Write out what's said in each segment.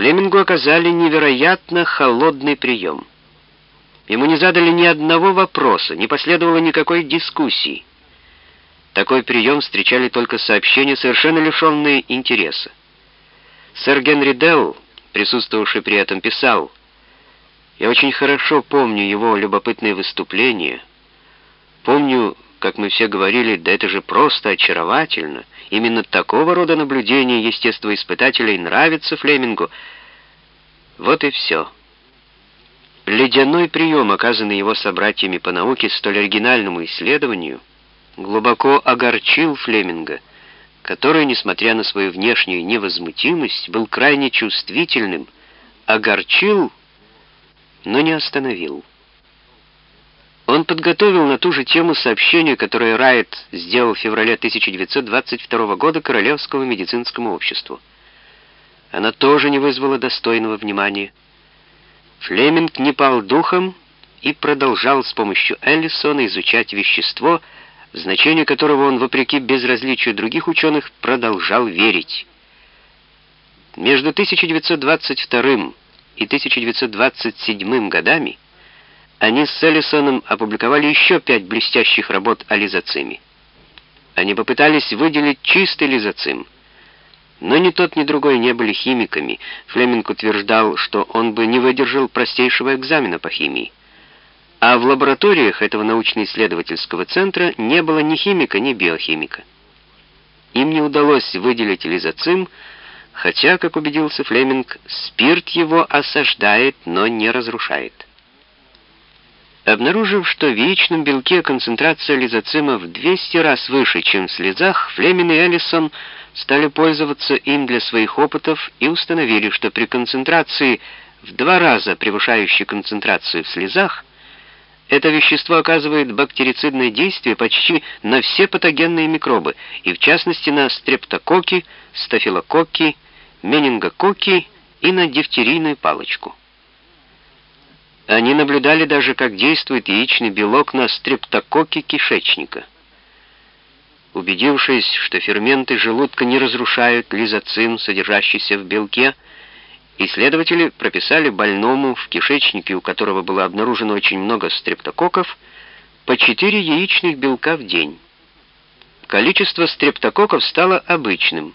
Флемингу оказали невероятно холодный прием. Ему не задали ни одного вопроса, не последовало никакой дискуссии. Такой прием встречали только сообщения, совершенно лишенные интереса. Сэр Генри Делл, присутствовавший при этом, писал, «Я очень хорошо помню его любопытные выступления, помню, как мы все говорили, да это же просто очаровательно. Именно такого рода наблюдения естествоиспытателей нравится Флемингу. Вот и все». Ледяной прием, оказанный его собратьями по науке столь оригинальному исследованию, глубоко огорчил Флеминга, который, несмотря на свою внешнюю невозмутимость, был крайне чувствительным, огорчил, но не остановил. Он подготовил на ту же тему сообщение, которое Райт сделал в феврале 1922 года Королевскому медицинскому обществу. Оно тоже не вызвало достойного внимания. Флеминг не пал духом и продолжал с помощью Эллисона изучать вещество, значение которого он, вопреки безразличию других ученых, продолжал верить. Между 1922 и 1927 годами они с Эллисоном опубликовали еще пять блестящих работ о лизоциме. Они попытались выделить чистый лизоцим — но ни тот, ни другой не были химиками. Флеминг утверждал, что он бы не выдержал простейшего экзамена по химии. А в лабораториях этого научно-исследовательского центра не было ни химика, ни биохимика. Им не удалось выделить лизоцим, хотя, как убедился Флеминг, спирт его осаждает, но не разрушает. Обнаружив, что в яичном белке концентрация лизоцима в 200 раз выше, чем в слезах, Флемин и Эллисон – стали пользоваться им для своих опытов и установили, что при концентрации в два раза превышающей концентрацию в слезах, это вещество оказывает бактерицидное действие почти на все патогенные микробы, и в частности на стрептококки, стафилококки, менингококки и на дифтерийную палочку. Они наблюдали даже, как действует яичный белок на стрептококки кишечника. Убедившись, что ферменты желудка не разрушают лизоцим, содержащийся в белке, исследователи прописали больному, в кишечнике у которого было обнаружено очень много стрептококков, по 4 яичных белка в день. Количество стрептококков стало обычным.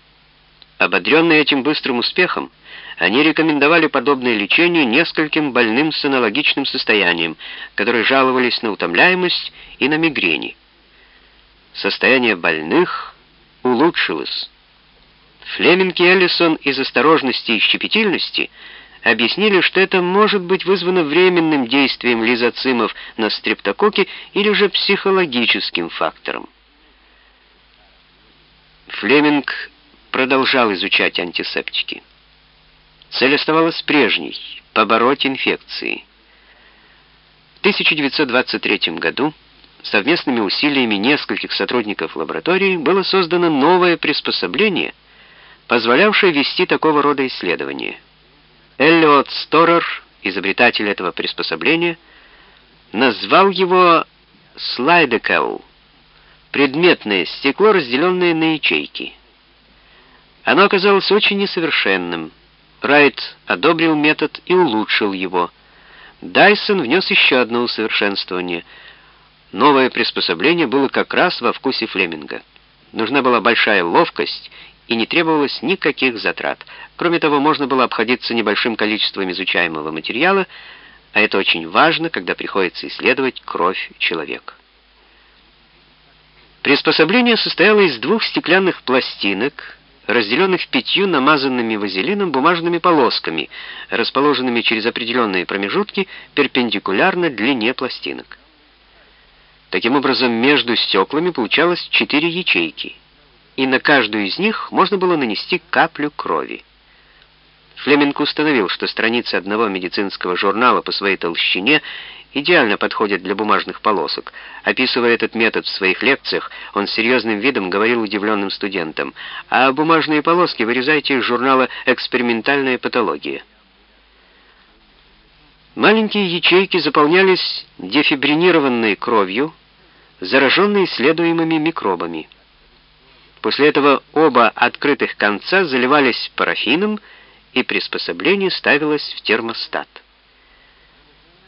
Ободренные этим быстрым успехом, они рекомендовали подобное лечение нескольким больным с аналогичным состоянием, которые жаловались на утомляемость и на мигрени состояние больных улучшилось. Флеминг и Эллисон из осторожности и щепетильности объяснили, что это может быть вызвано временным действием лизоцимов на стрептококке или же психологическим фактором. Флеминг продолжал изучать антисептики. Цель оставалась прежней — побороть инфекции. В 1923 году совместными усилиями нескольких сотрудников лаборатории было создано новое приспособление, позволявшее вести такого рода исследования. Эллиот Сторер, изобретатель этого приспособления, назвал его слайдекел, предметное стекло, разделенное на ячейки. Оно оказалось очень несовершенным. Райт одобрил метод и улучшил его. Дайсон внес еще одно усовершенствование — Новое приспособление было как раз во вкусе Флеминга. Нужна была большая ловкость и не требовалось никаких затрат. Кроме того, можно было обходиться небольшим количеством изучаемого материала, а это очень важно, когда приходится исследовать кровь человека. Приспособление состояло из двух стеклянных пластинок, разделенных пятью намазанными вазелином бумажными полосками, расположенными через определенные промежутки перпендикулярно длине пластинок. Таким образом, между стеклами получалось четыре ячейки, и на каждую из них можно было нанести каплю крови. Флеминг установил, что страницы одного медицинского журнала по своей толщине идеально подходят для бумажных полосок. Описывая этот метод в своих лекциях, он с серьезным видом говорил удивленным студентам, а бумажные полоски вырезайте из журнала «Экспериментальная патология». Маленькие ячейки заполнялись дефибринированной кровью, зараженные исследуемыми микробами. После этого оба открытых конца заливались парафином и приспособление ставилось в термостат.